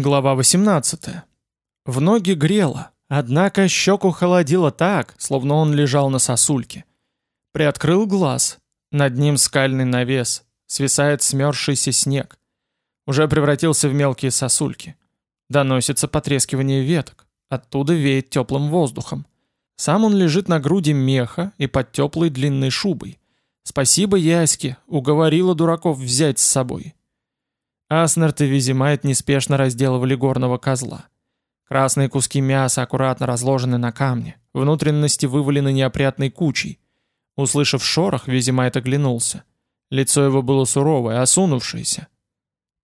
Глава 18. В ноги грело, однако щеку холодило так, словно он лежал на сосульке. Приоткрыл глаз. Над ним скальный навес. Свисает смерзшийся снег. Уже превратился в мелкие сосульки. Доносится потрескивание веток. Оттуда веет теплым воздухом. Сам он лежит на груди меха и под теплой длинной шубой. Спасибо Яське, уговорила дураков взять с собой. Аснард и Визимайт неспешно разделывали горного козла. Красные куски мяса аккуратно разложены на камне, внутренности вывалены неопрятной кучей. Услышав шорох, Визимайт оглянулся. Лицо его было суровое, осунувшееся.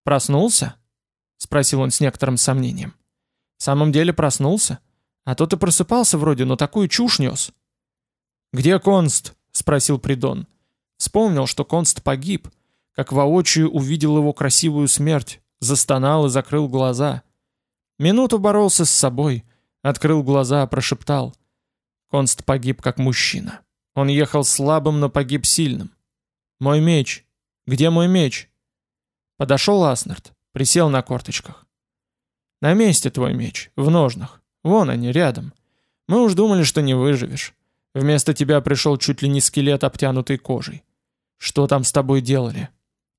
«Проснулся?» — спросил он с некоторым сомнением. «В самом деле проснулся? А то ты просыпался вроде, но такую чушь нес». «Где Конст?» — спросил Придон. Вспомнил, что Конст погиб — как воочию увидел его красивую смерть, застонал и закрыл глаза. Минуту боролся с собой, открыл глаза, прошептал. Конст погиб как мужчина. Он ехал слабым, но погиб сильным. «Мой меч! Где мой меч?» Подошел Аснард, присел на корточках. «На месте твой меч, в ножнах. Вон они, рядом. Мы уж думали, что не выживешь. Вместо тебя пришел чуть ли не скелет, обтянутый кожей. Что там с тобой делали?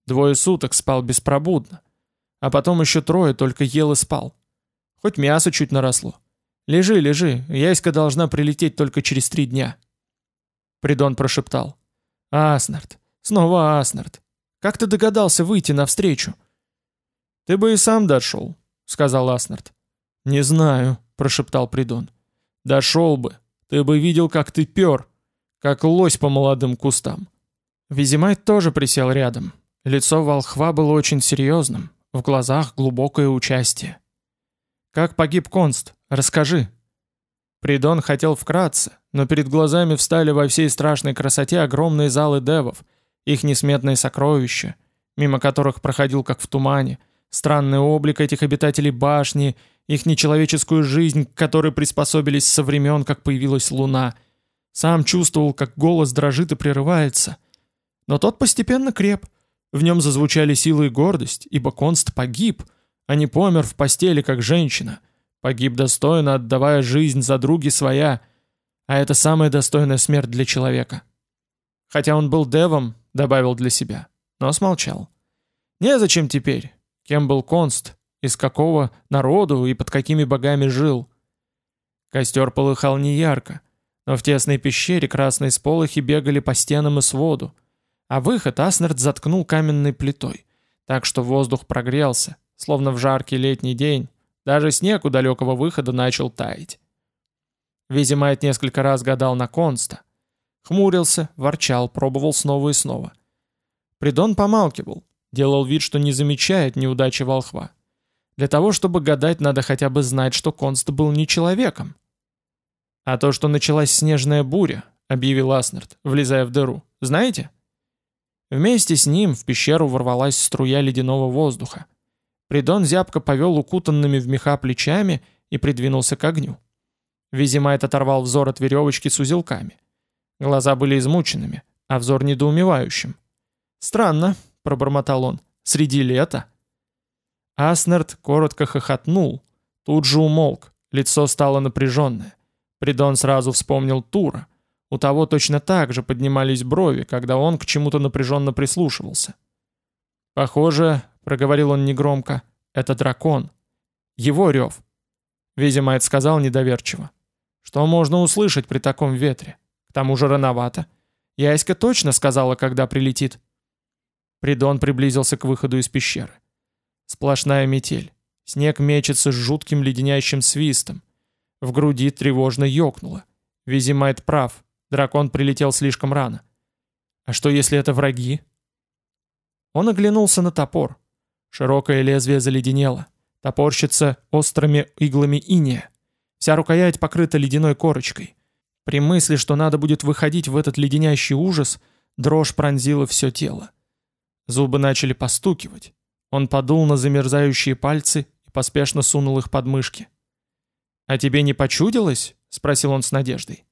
Двое суток спал беспробудно. А потом еще трое только ел и спал. Хоть мясо чуть наросло. Лежи, лежи, яська должна прилететь только через три дня. Придон прошептал. Аснард, снова Аснард. Как ты догадался выйти навстречу? Ты бы и сам дошел, сказал Аснард. Не знаю, прошептал Придон. Дошел бы. Ты бы видел, как ты пер, как лось по молодым кустам. Визимайт тоже присел рядом, Лицо волхва было очень серьезным, в глазах глубокое участие. «Как погиб Конст? Расскажи». Придон хотел вкратце, но перед глазами встали во всей страшной красоте огромные залы девов, их несметные сокровища, мимо которых проходил как в тумане, странный облик этих обитателей башни, их нечеловеческую жизнь, к которой приспособились со времен, как появилась луна. Сам чувствовал, как голос дрожит и прерывается. Но тот постепенно креп, в нем зазвучали силы и гордость, ибо Конст погиб, а не помер в постели, как женщина. Погиб достойно, отдавая жизнь за други своя, а это самая достойная смерть для человека. Хотя он был девом, добавил для себя, но смолчал. Незачем теперь, кем был Конст, из какого народу и под какими богами жил. Костер полыхал неярко, но в тесной пещере красные сполохи бегали по стенам и своду, а выход Аснард заткнул каменной плитой, так что воздух прогрелся, словно в жаркий летний день, даже снег у далекого выхода начал таять. Визимайт несколько раз гадал на Конста. Хмурился, ворчал, пробовал снова и снова. Придон помалкивал, делал вид, что не замечает неудачи волхва. Для того, чтобы гадать, надо хотя бы знать, что Конст был не человеком. А то, что началась снежная буря, объявил Аснард, влезая в дыру, знаете? Вместе с ним в пещеру ворвалась струя ледяного воздуха. Придон зябко повел укутанными в меха плечами и придвинулся к огню. Визимайт оторвал взор от веревочки с узелками. Глаза были измученными, а взор недоумевающим. «Странно», — пробормотал он, — «среди лета». Аснард коротко хохотнул, тут же умолк, лицо стало напряженное. Придон сразу вспомнил Тура — у того точно так же поднимались брови, когда он к чему-то напряженно прислушивался. «Похоже», — проговорил он негромко, — «это дракон. Его рев». Визимайт сказал недоверчиво. «Что можно услышать при таком ветре? К тому же рановато. Яська точно сказала, когда прилетит». Придон приблизился к выходу из пещеры. Сплошная метель. Снег мечется с жутким леденящим свистом. В груди тревожно ёкнуло. Визимайт прав. Дракон прилетел слишком рано. А что если это враги? Он оглянулся на топор. Широкое лезвие заледенело. Топорщится острыми иглами иния. Вся рукоять покрыта ледяной корочкой. При мысли, что надо будет выходить в этот леденящий ужас, дрожь пронзила все тело. Зубы начали постукивать. Он подул на замерзающие пальцы и поспешно сунул их под мышки. «А тебе не почудилось?» — спросил он с надеждой.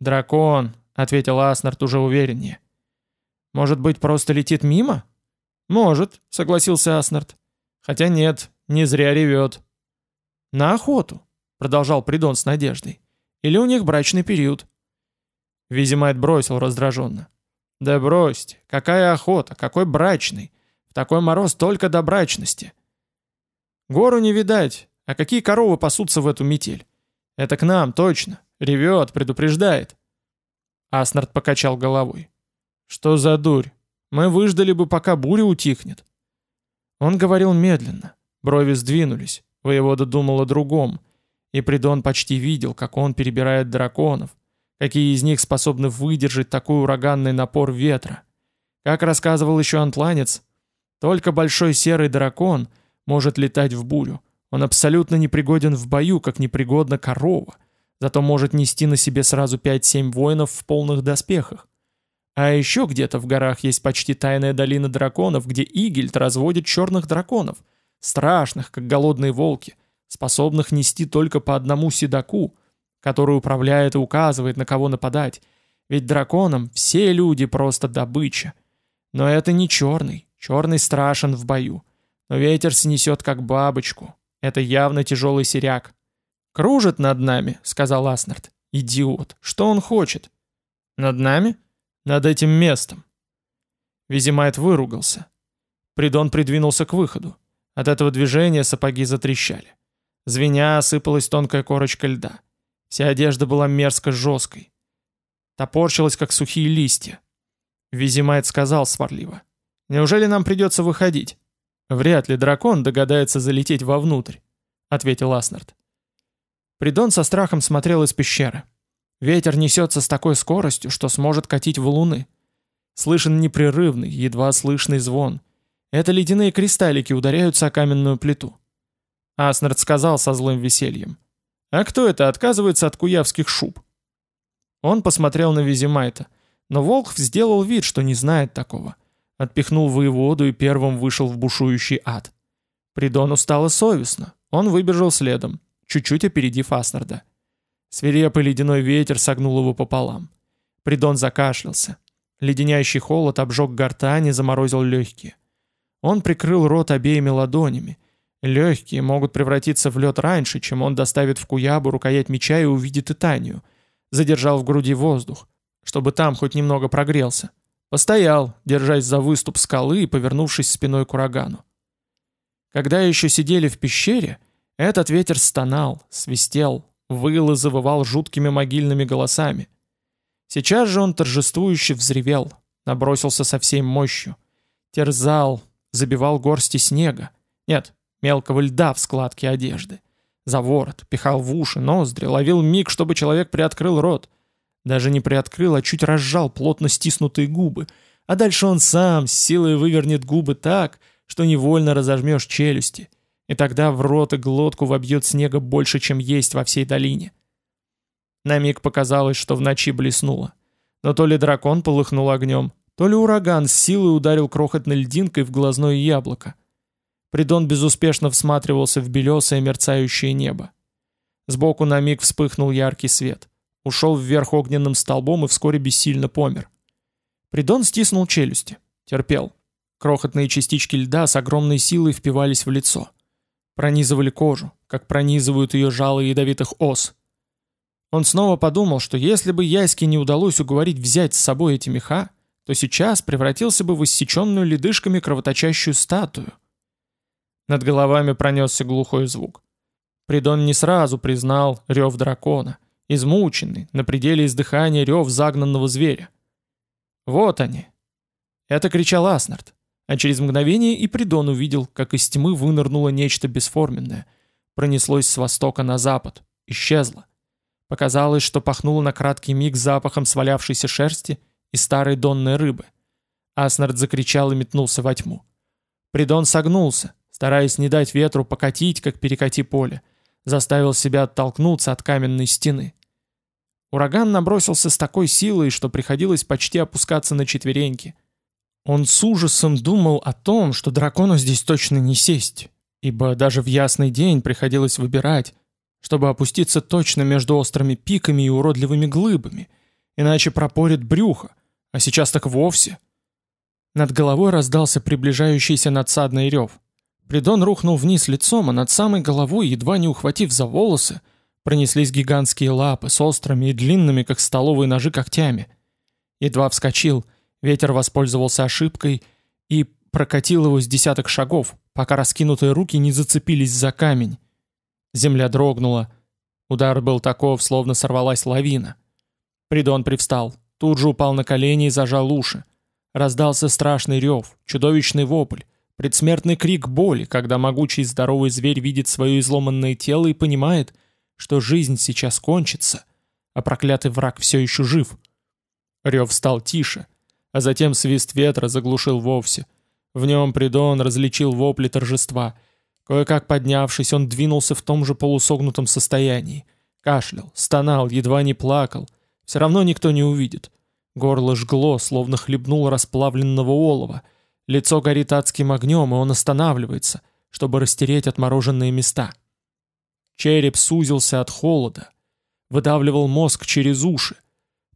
«Дракон», — ответил Аснард уже увереннее. «Может быть, просто летит мимо?» «Может», — согласился Аснард. «Хотя нет, не зря ревет. «На охоту», — продолжал Придон с надеждой. «Или у них брачный период?» Визимайт бросил раздраженно. «Да бросьте, какая охота, какой брачный? В такой мороз только до брачности». «Гору не видать, а какие коровы пасутся в эту метель? Это к нам, точно. Ревет, предупреждает». Аснард покачал головой. «Что за дурь? Мы выждали бы, пока буря утихнет». Он говорил медленно. Брови сдвинулись. Воевода думал о другом. И Придон почти видел, как он перебирает драконов, какие из них способны выдержать такой ураганный напор ветра. Как рассказывал еще антланец, только большой серый дракон может летать в бурю. Он абсолютно непригоден в бою, как непригодна корова, зато может нести на себе сразу 5-7 воинов в полных доспехах. А еще где-то в горах есть почти тайная долина драконов, где Игельд разводит черных драконов, страшных, как голодные волки, способных нести только по одному седаку, который управляет и указывает, на кого нападать. Ведь драконам все люди просто добыча. Но это не черный. Черный страшен в бою. Но ветер снесет как бабочку. Это явно тяжелый серяк. «Кружит над нами», — сказал Аснард. «Идиот. Что он хочет?» «Над нами?» «Над этим местом». Визимайт выругался. Придон придвинулся к выходу. От этого движения сапоги затрещали. Звеня осыпалась тонкая корочка льда. Вся одежда была мерзко жесткой. Топорчилась, как сухие листья. Визимайт сказал сварливо. «Неужели нам придется выходить?» «Вряд ли дракон догадается залететь вовнутрь», — ответил Аснард. Придон со страхом смотрел из пещеры. Ветер несется с такой скоростью, что сможет катить валуны. Слышен непрерывный, едва слышный звон. Это ледяные кристаллики ударяются о каменную плиту. Аснард сказал со злым весельем. «А кто это отказывается от куявских шуб?» Он посмотрел на Визимайта, но Волхв сделал вид, что не знает такого. Отпихнул воеводу и первым вышел в бушующий ад. Придону стало совестно. Он выбежал следом, чуть-чуть опередив Аснарда. Свирепый ледяной ветер согнул его пополам. Придон закашлялся. Леденящий холод обжег гортань и заморозил легкие. Он прикрыл рот обеими ладонями, Легкие могут превратиться в лед раньше, чем он доставит в Куябу рукоять меча и увидит Итанию. Задержал в груди воздух, чтобы там хоть немного прогрелся. Постоял, держась за выступ скалы и повернувшись спиной к урагану. Когда еще сидели в пещере, этот ветер стонал, свистел, выл и завывал жуткими могильными голосами. Сейчас же он торжествующе взревел, набросился со всей мощью. Терзал, забивал горсти снега. Нет, мелкого льда в складке одежды. За ворот, пихал в уши, ноздри, ловил миг, чтобы человек приоткрыл рот. Даже не приоткрыл, а чуть разжал плотно стиснутые губы. А дальше он сам с силой вывернет губы так, что невольно разожмешь челюсти. И тогда в рот и глотку вобьет снега больше, чем есть во всей долине. На миг показалось, что в ночи блеснуло. Но то ли дракон полыхнул огнем, то ли ураган с силой ударил крохотной льдинкой в глазное яблоко. Придон безуспешно всматривался в белесое мерцающее небо. Сбоку на миг вспыхнул яркий свет. Ушел вверх огненным столбом и вскоре бессильно помер. Придон стиснул челюсти. Терпел. Крохотные частички льда с огромной силой впивались в лицо. Пронизывали кожу, как пронизывают ее жало ядовитых ос. Он снова подумал, что если бы Яське не удалось уговорить взять с собой эти меха, то сейчас превратился бы в иссеченную ледышками кровоточащую статую — над головами пронесся глухой звук. Придон не сразу признал рев дракона, измученный, на пределе издыхания рев загнанного зверя. Вот они. Это кричал Аснард, а через мгновение и Придон увидел, как из тьмы вынырнуло нечто бесформенное, пронеслось с востока на запад, исчезло. Показалось, что пахнуло на краткий миг запахом свалявшейся шерсти и старой донной рыбы. Аснард закричал и метнулся во тьму. Придон согнулся, стараясь не дать ветру покатить, как перекати поле, заставил себя оттолкнуться от каменной стены. Ураган набросился с такой силой, что приходилось почти опускаться на четвереньки. Он с ужасом думал о том, что дракону здесь точно не сесть, ибо даже в ясный день приходилось выбирать, чтобы опуститься точно между острыми пиками и уродливыми глыбами, иначе пропорит брюхо, а сейчас так вовсе. Над головой раздался приближающийся надсадный рев. Придон рухнул вниз лицом, а над самой головой, едва не ухватив за волосы, пронеслись гигантские лапы с острыми и длинными, как столовые ножи, когтями. Едва вскочил, ветер воспользовался ошибкой и прокатил его с десяток шагов, пока раскинутые руки не зацепились за камень. Земля дрогнула. Удар был таков, словно сорвалась лавина. Придон привстал, тут же упал на колени и зажал уши. Раздался страшный рев, чудовищный вопль, предсмертный крик боли, когда могучий здоровый зверь видит свое изломанное тело и понимает, что жизнь сейчас кончится, а проклятый враг все еще жив. Рев стал тише, а затем свист ветра заглушил вовсе. В нем Придон различил вопли торжества. Кое-как поднявшись, он двинулся в том же полусогнутом состоянии. Кашлял, стонал, едва не плакал. Все равно никто не увидит. Горло жгло, словно хлебнул расплавленного олова. Лицо горит адским огнем, и он останавливается, чтобы растереть отмороженные места. Череп сузился от холода. Выдавливал мозг через уши.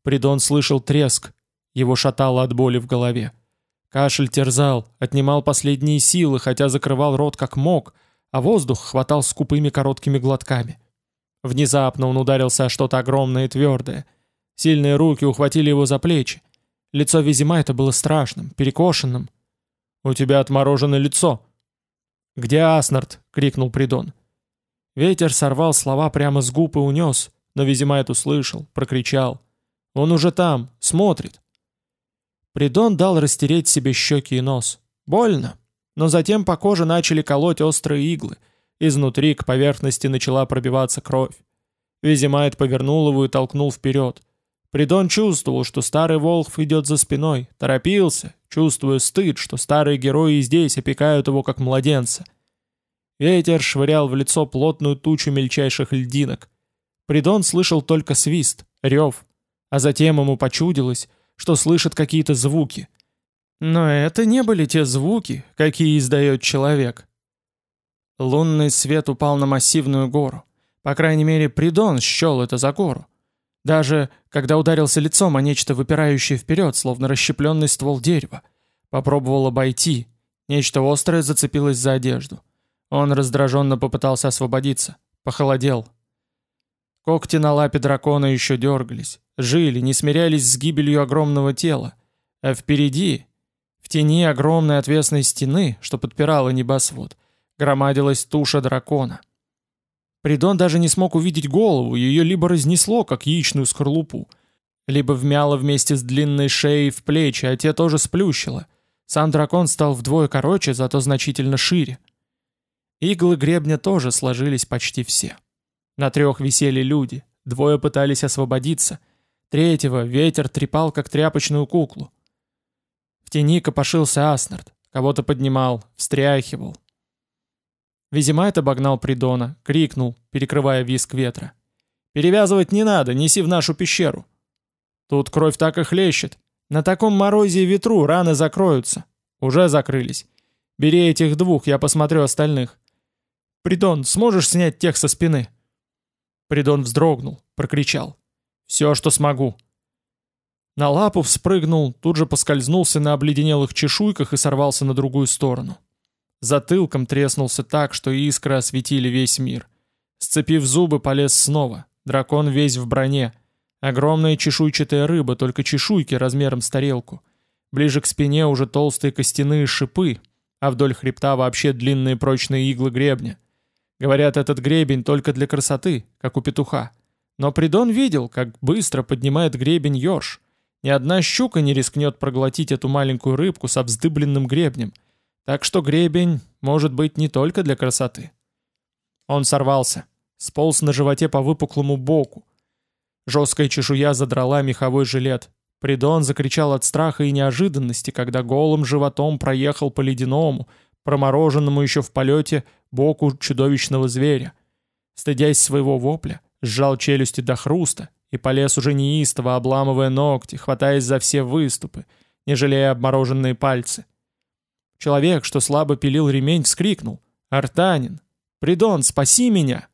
Придон слышал треск. Его шатало от боли в голове. Кашель терзал, отнимал последние силы, хотя закрывал рот как мог, а воздух хватал скупыми короткими глотками. Внезапно он ударился о что-то огромное и твердое. Сильные руки ухватили его за плечи. Лицо Визимайта было страшным, перекошенным. «У тебя отморожено лицо!» «Где Аснард?» — крикнул Придон. Ветер сорвал слова прямо с губ и унес, но Визимайт услышал, прокричал. «Он уже там, смотрит!» Придон дал растереть себе щеки и нос. Больно, но затем по коже начали колоть острые иглы. Изнутри к поверхности начала пробиваться кровь. Визимайт повернул его и толкнул вперед. Придон чувствовал, что старый Волхв идет за спиной, торопился, чувствуя стыд, что старые герои здесь опекают его как младенца. Ветер швырял в лицо плотную тучу мельчайших льдинок. Придон слышал только свист, рев, а затем ему почудилось, что слышит какие-то звуки. Но это не были те звуки, какие издает человек. Лунный свет упал на массивную гору. По крайней мере, Придон счел это за гору. Даже когда ударился лицом о нечто выпирающее вперед, словно расщепленный ствол дерева. Попробовал обойти. Нечто острое зацепилось за одежду. Он раздраженно попытался освободиться. Похолодел. Когти на лапе дракона еще дергались, жили, не смирялись с гибелью огромного тела. А впереди, в тени огромной отвесной стены, что подпирала небосвод, громадилась туша дракона. Придон даже не смог увидеть голову, ее либо разнесло, как яичную скорлупу, либо вмяло вместе с длинной шеей в плечи, а те тоже сплющило. Сам дракон стал вдвое короче, зато значительно шире. Иглы гребня тоже сложились почти все. На трех висели люди, двое пытались освободиться, третьего ветер трепал, как тряпочную куклу. В тени копошился Аснард, кого-то поднимал, встряхивал. Визимайт обогнал Придона, крикнул, перекрывая виск ветра. «Перевязывать не надо, неси в нашу пещеру!» «Тут кровь так и хлещет. На таком морозе и ветру раны закроются. Уже закрылись. Бери этих двух, я посмотрю остальных. «Придон, сможешь снять тех со спины?» Придон вздрогнул, прокричал. «Все, что смогу». На лапу вспрыгнул, тут же поскользнулся на обледенелых чешуйках и сорвался на другую сторону. Затылком треснулся так, что искры осветили весь мир. Сцепив зубы, полез снова. Дракон весь в броне. Огромная чешуйчатая рыба, только чешуйки размером с тарелку. Ближе к спине уже толстые костяные шипы, а вдоль хребта вообще длинные прочные иглы гребня. Говорят, этот гребень только для красоты, как у петуха. Но Придон видел, как быстро поднимает гребень еж. Ни одна щука не рискнет проглотить эту маленькую рыбку с обздыбленным гребнем. Так что гребень может быть не только для красоты. Он сорвался, сполз на животе по выпуклому боку. Жесткая чешуя задрала меховой жилет. Придон закричал от страха и неожиданности, когда голым животом проехал по ледяному, промороженному еще в полете боку чудовищного зверя. Стыдясь своего вопля, сжал челюсти до хруста и полез уже неистово, обламывая ногти, хватаясь за все выступы, не жалея обмороженные пальцы. Человек, что слабо пилил ремень, вскрикнул. «Артанин! Придон, спаси меня!»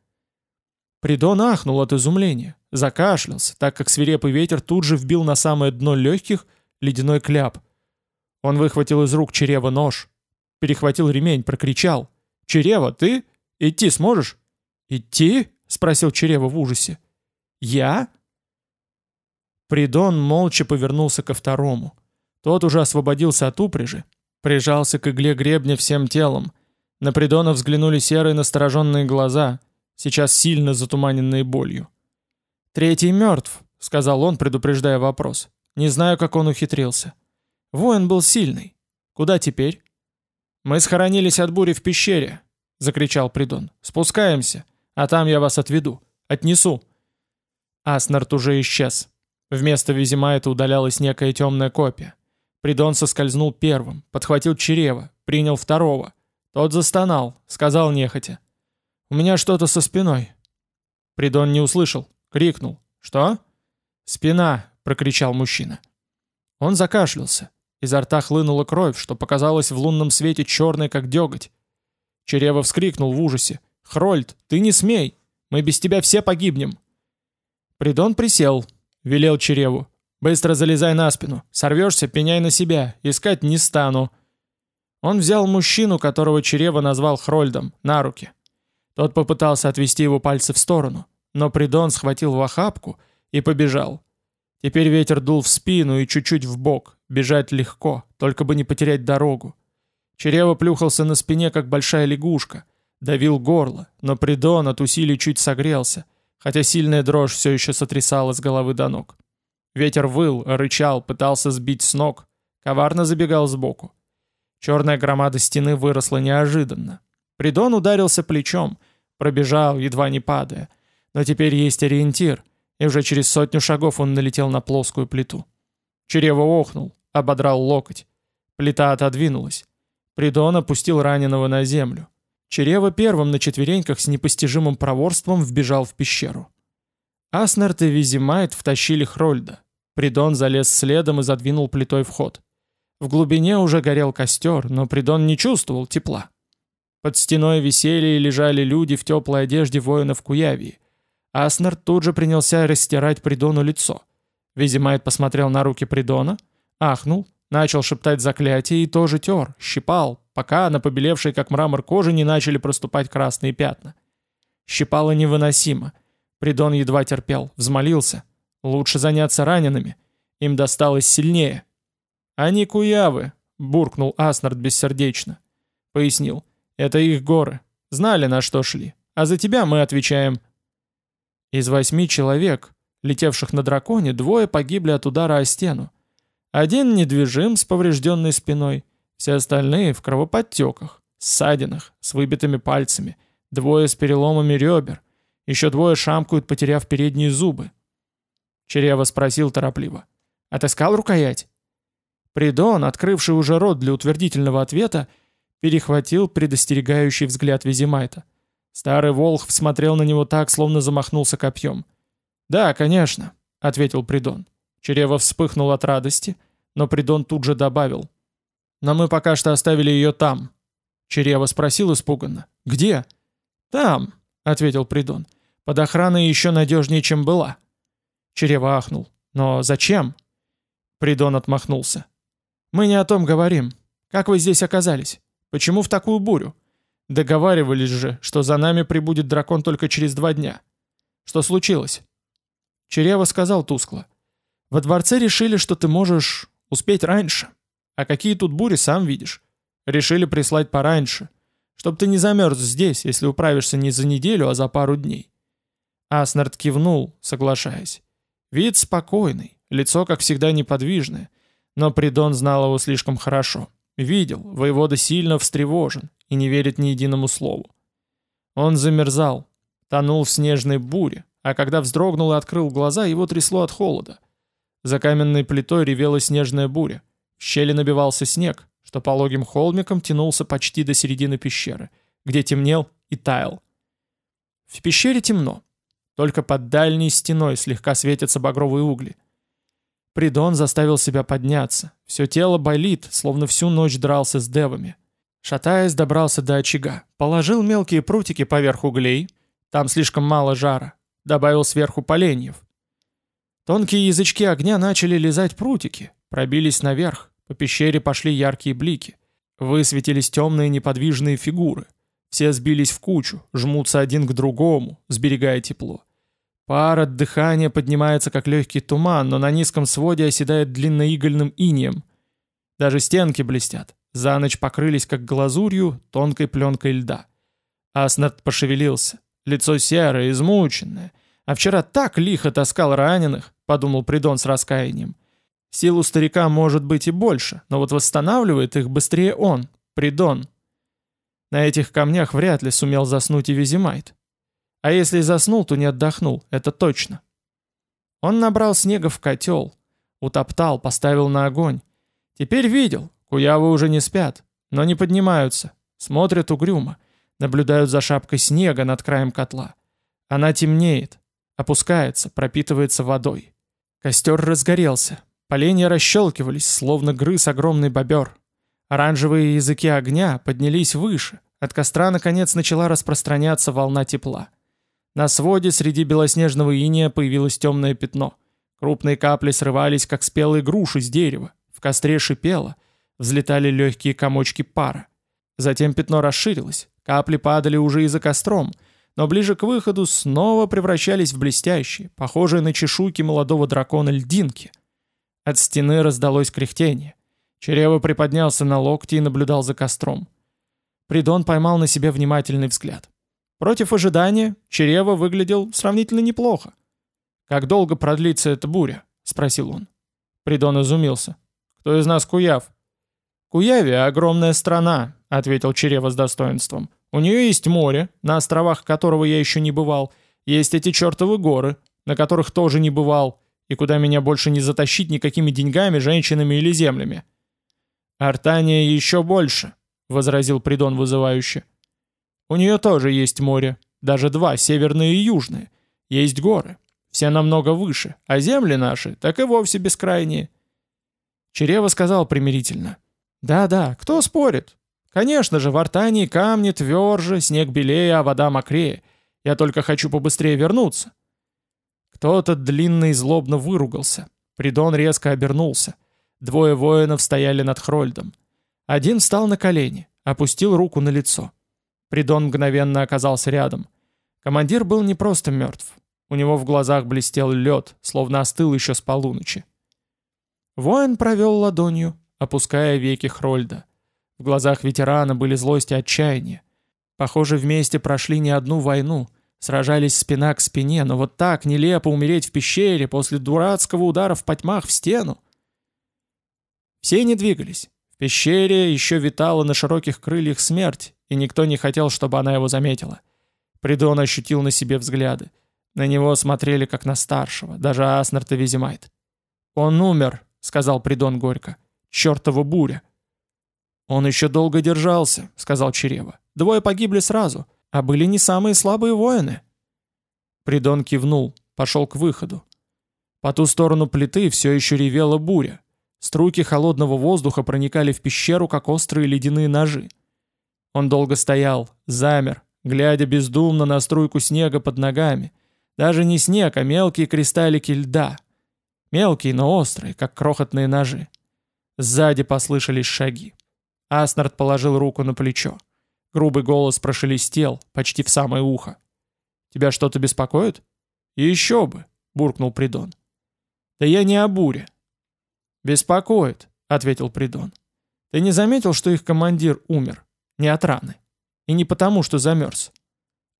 Придон ахнул от изумления, закашлялся, так как свирепый ветер тут же вбил на самое дно легких ледяной кляп. Он выхватил из рук черева нож, перехватил ремень, прокричал. «Черева, ты? Идти сможешь?» «Идти?» — спросил Черева в ужасе. «Я?» Придон молча повернулся ко второму. Тот уже освободился от упряжи, прижался к игле гребня всем телом. На Придона взглянули серые настороженные глаза, сейчас сильно затуманенные болью. «Третий мертв», — сказал он, предупреждая вопрос. «Не знаю, как он ухитрился. Воин был сильный. Куда теперь?» «Мы схоронились от бури в пещере», — закричал Придон. «Спускаемся, а там я вас отведу. Отнесу». Аснард уже исчез. Вместо Визимайта удалялась некая темная копия. Придон соскользнул первым, подхватил Черева, принял второго. Тот застонал, сказал нехотя. «У меня что-то со спиной». Придон не услышал, крикнул. «Что?» «Спина!» — прокричал мужчина. Он закашлялся. Изо рта хлынула кровь, что показалось в лунном свете черной, как деготь. Черева вскрикнул в ужасе. «Хрольд, ты не смей! Мы без тебя все погибнем!» Придон присел, велел Череву. «Быстро залезай на спину. Сорвешься, пеняй на себя. Искать не стану». Он взял мужчину, которого Черева назвал Хрольдом, на руки. Тот попытался отвести его пальцы в сторону, но Придон схватил в охапку и побежал. Теперь ветер дул в спину и чуть-чуть в бок. Бежать легко, только бы не потерять дорогу. Черева плюхался на спине, как большая лягушка. Давил горло, но Придон от усилий чуть согрелся, хотя сильная дрожь все еще сотрясала с головы до ног. Ветер выл, рычал, пытался сбить с ног. Коварно забегал сбоку. Черная громада стены выросла неожиданно. Придон ударился плечом, пробежал, едва не падая. Но теперь есть ориентир, и уже через сотню шагов он налетел на плоскую плиту. Черево охнул, ободрал локоть. Плита отодвинулась. Придон опустил раненого на землю. Черево первым на четвереньках с непостижимым проворством вбежал в пещеру. Аснарт и Визимайт втащили Хрольда. Придон залез следом и задвинул плитой вход. В глубине уже горел костер, но Придон не чувствовал тепла. Под стеной висели лежали люди в теплой одежде воинов Куявии. Аснард тут же принялся растирать Придону лицо. Визимайт посмотрел на руки Придона, ахнул, начал шептать заклятие и тоже тер, щипал, пока на побелевшей как мрамор коже не начали проступать красные пятна. Щипало невыносимо. Придон едва терпел, взмолился. Лучше заняться ранеными. Им досталось сильнее. «Они куявы», — буркнул Аснард бессердечно. Пояснил. «Это их горы. Знали, на что шли. А за тебя мы отвечаем». Из восьми человек, летевших на драконе, двое погибли от удара о стену. Один недвижим с поврежденной спиной, все остальные в кровоподтеках, ссадинах, с выбитыми пальцами, двое с переломами ребер, еще двое шамкают, потеряв передние зубы. Черева спросил торопливо. «Отыскал рукоять?» Придон, открывший уже рот для утвердительного ответа, перехватил предостерегающий взгляд Визимайта. Старый волх смотрел на него так, словно замахнулся копьем. «Да, конечно», — ответил Придон. Черева вспыхнул от радости, но Придон тут же добавил. «Но мы пока что оставили ее там». Черева спросил испуганно. «Где?» «Там», — ответил Придон. «Под охраной еще надежнее, чем была». Черева ахнул. «Но зачем?» Придон отмахнулся. «Мы не о том говорим. Как вы здесь оказались? Почему в такую бурю? Договаривались же, что за нами прибудет дракон только через два дня. Что случилось?» Черева сказал тускло. Во дворце решили, что ты можешь успеть раньше. А какие тут бури, сам видишь. Решили прислать пораньше, чтобы ты не замерз здесь, если управишься не за неделю, а за пару дней. Аснард кивнул, соглашаясь. Вид спокойный, лицо, как всегда, неподвижное. Но Придон знал его слишком хорошо. Видел, воевода сильно встревожен и не верит ни единому слову. Он замерзал, тонул в снежной буре, а когда вздрогнул и открыл глаза, его трясло от холода. За каменной плитой ревела снежная буря. В щели набивался снег, что пологим холмиком тянулся почти до середины пещеры, где темнел и таял. В пещере темно. Только под дальней стеной слегка светятся багровые угли. Придон заставил себя подняться. Все тело болит, словно всю ночь дрался с девами. Шатаясь, добрался до очага. Положил мелкие прутики поверх углей. Там слишком мало жара. Добавил сверху поленьев. Тонкие язычки огня начали лизать прутики, пробились наверх, по пещере пошли яркие блики. Высветились темные неподвижные фигуры. Все сбились в кучу, жмутся один к другому, сберегая тепло. Пар от дыхания поднимается, как легкий туман, но на низком своде оседает длинноигольным инием. Даже стенки блестят. За ночь покрылись, как глазурью, тонкой пленкой льда. Аснард пошевелился. Лицо серое, измученное. А вчера так лихо таскал раненых, подумал Придон с раскаянием. Сил у старика может быть и больше, но вот восстанавливает их быстрее он, Придон. На этих камнях вряд ли сумел заснуть и Визимайт. А если заснул, то не отдохнул, это точно. Он набрал снега в котел, утоптал, поставил на огонь. Теперь видел, куявы уже не спят, но не поднимаются, смотрят угрюмо, наблюдают за шапкой снега над краем котла. Она темнеет, опускается, пропитывается водой. Костер разгорелся, Поленья расщелкивались, словно грыз огромный бобер. Оранжевые языки огня поднялись выше. От костра, наконец, начала распространяться волна тепла. На своде среди белоснежного иния появилось темное пятно. Крупные капли срывались, как спелые груши с дерева. В костре шипело. Взлетали легкие комочки пара. Затем пятно расширилось. Капли падали уже и за костром, но ближе к выходу снова превращались в блестящие, похожие на чешуйки молодого дракона льдинки. От стены раздалось кряхтение. Черева приподнялся на локти и наблюдал за костром. Придон поймал на себе внимательный взгляд. Против ожидания Черева выглядел сравнительно неплохо. «Как долго продлится эта буря?» — спросил он. Придон изумился. «Кто из нас Куяв?» «Куявия — огромная страна», — ответил Черева с достоинством. «У нее есть море, на островах которого я еще не бывал. Есть эти чертовы горы, на которых тоже не бывал и куда меня больше не затащить никакими деньгами, женщинами или землями. «Артания еще больше», — возразил Придон вызывающе. «У нее тоже есть море, даже два, северное и южное. Есть горы, все намного выше, а земли наши так и вовсе бескрайние». Черева сказал примирительно. «Да-да, кто спорит? Конечно же, в Артании камни тверже, снег белее, а вода мокрее. Я только хочу побыстрее вернуться. Кто-то длинно и злобно выругался. Придон резко обернулся. Двое воинов стояли над Хрольдом. Один встал на колени, опустил руку на лицо. Придон мгновенно оказался рядом. Командир был не просто мертв. У него в глазах блестел лед, словно остыл еще с полуночи. Воин провел ладонью, опуская веки Хрольда. В глазах ветерана были злость и отчаяние. Похоже, вместе прошли не одну войну — Сражались спина к спине, но вот так нелепо умереть в пещере после дурацкого удара в потьмах в стену. Все не двигались. В пещере еще витала на широких крыльях смерть, и никто не хотел, чтобы она его заметила. Придон ощутил на себе взгляды. На него смотрели как на старшего, даже Аснарта Визимайт. «Он умер», — сказал Придон горько. «Чертова буря». «Он еще долго держался», — сказал Черева. «Двое погибли сразу» а были не самые слабые воины. Придон кивнул, пошел к выходу. По ту сторону плиты все еще ревела буря. Струйки холодного воздуха проникали в пещеру, как острые ледяные ножи. Он долго стоял, замер, глядя бездумно на струйку снега под ногами. Даже не снег, а мелкие кристаллики льда. Мелкие, но острые, как крохотные ножи. Сзади послышались шаги. Аснард положил руку на плечо. Грубый голос прошелестел, почти в самое ухо. «Тебя что-то беспокоит?» «Еще бы!» — буркнул Придон. «Да я не о буре». «Беспокоит», — ответил Придон. «Ты не заметил, что их командир умер? Не от раны. И не потому, что замерз».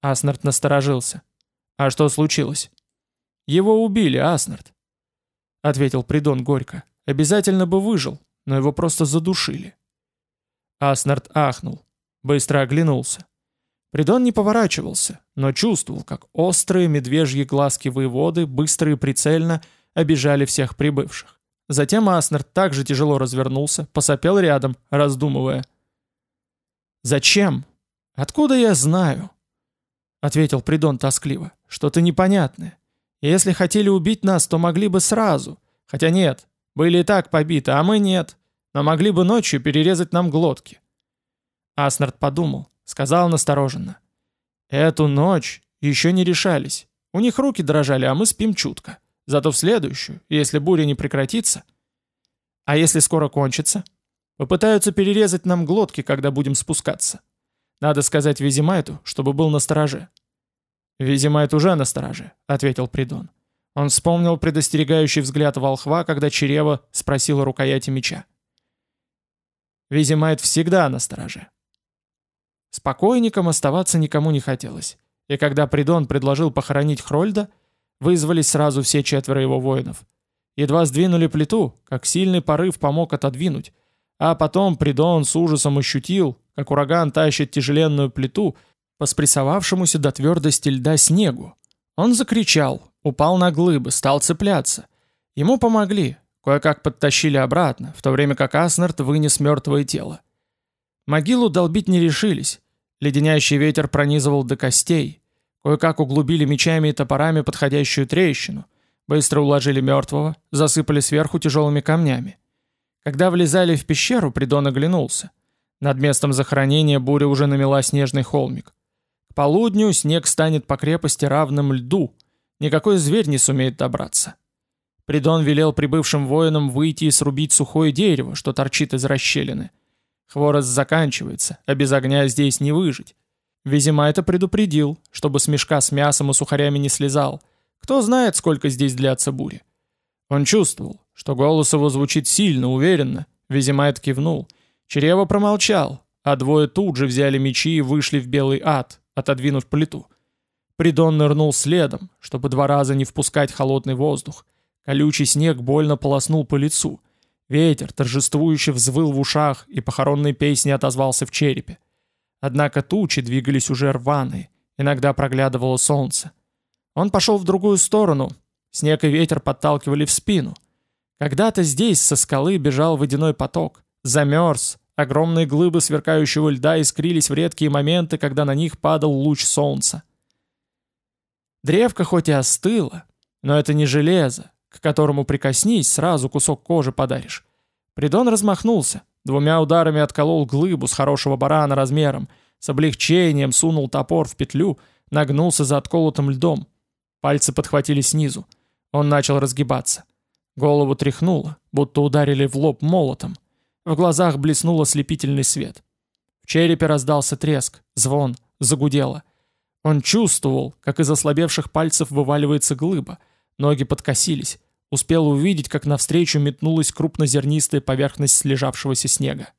Аснард насторожился. «А что случилось?» «Его убили, Аснард», — ответил Придон горько. «Обязательно бы выжил, но его просто задушили». Аснард ахнул. Быстро оглянулся. Придон не поворачивался, но чувствовал, как острые медвежьи глазки воеводы быстро и прицельно обижали всех прибывших. Затем Аснард также тяжело развернулся, посопел рядом, раздумывая. «Зачем? Откуда я знаю?» Ответил Придон тоскливо. «Что-то непонятное. Если хотели убить нас, то могли бы сразу. Хотя нет, были и так побиты, а мы нет. Но могли бы ночью перерезать нам глотки. Аснард подумал, сказал настороженно. «Эту ночь еще не решались. У них руки дрожали, а мы спим чутко. Зато в следующую, если буря не прекратится... А если скоро кончится? Попытаются перерезать нам глотки, когда будем спускаться. Надо сказать Визимайту, чтобы был на стороже». «Визимайт уже на стороже», — ответил Придон. Он вспомнил предостерегающий взгляд волхва, когда Черева спросила рукояти меча. Визимайт всегда на стороже. С покойником оставаться никому не хотелось, и когда Придон предложил похоронить Хрольда, вызвались сразу все четверо его воинов. Едва сдвинули плиту, как сильный порыв помог отодвинуть, а потом Придон с ужасом ощутил, как ураган тащит тяжеленную плиту по спрессовавшемуся до твердости льда снегу. Он закричал, упал на глыбы, стал цепляться. Ему помогли, кое-как подтащили обратно, в то время как Аснард вынес мертвое тело. Могилу долбить не решились. Леденящий ветер пронизывал до костей. Кое-как углубили мечами и топорами подходящую трещину. Быстро уложили мертвого, засыпали сверху тяжелыми камнями. Когда влезали в пещеру, Придон оглянулся. Над местом захоронения буря уже намела снежный холмик. К полудню снег станет по крепости равным льду. Никакой зверь не сумеет добраться. Придон велел прибывшим воинам выйти и срубить сухое дерево, что торчит из расщелины. Хворост заканчивается, а без огня здесь не выжить. Визима это предупредил, чтобы с мешка с мясом и сухарями не слезал. Кто знает, сколько здесь длятся бури. Он чувствовал, что голос его звучит сильно, уверенно. Визимайт кивнул. Черева промолчал, а двое тут же взяли мечи и вышли в белый ад, отодвинув плиту. Придон нырнул следом, чтобы два раза не впускать холодный воздух. Колючий снег больно полоснул по лицу. Ветер торжествующе взвыл в ушах, и похоронной песни отозвался в черепе. Однако тучи двигались уже рваные, иногда проглядывало солнце. Он пошел в другую сторону, снег и ветер подталкивали в спину. Когда-то здесь со скалы бежал водяной поток, замерз, огромные глыбы сверкающего льда искрились в редкие моменты, когда на них падал луч солнца. Древко хоть и остыло, но это не железо, к которому прикоснись, сразу кусок кожи подаришь. Придон размахнулся, двумя ударами отколол глыбу с хорошего барана размером, с облегчением сунул топор в петлю, нагнулся за отколотым льдом. Пальцы подхватили снизу. Он начал разгибаться. Голову тряхнуло, будто ударили в лоб молотом. В глазах блеснул ослепительный свет. В черепе раздался треск, звон, загудело. Он чувствовал, как из ослабевших пальцев вываливается глыба. Ноги подкосились. Успел увидеть, как навстречу метнулась крупнозернистая поверхность слежавшегося снега.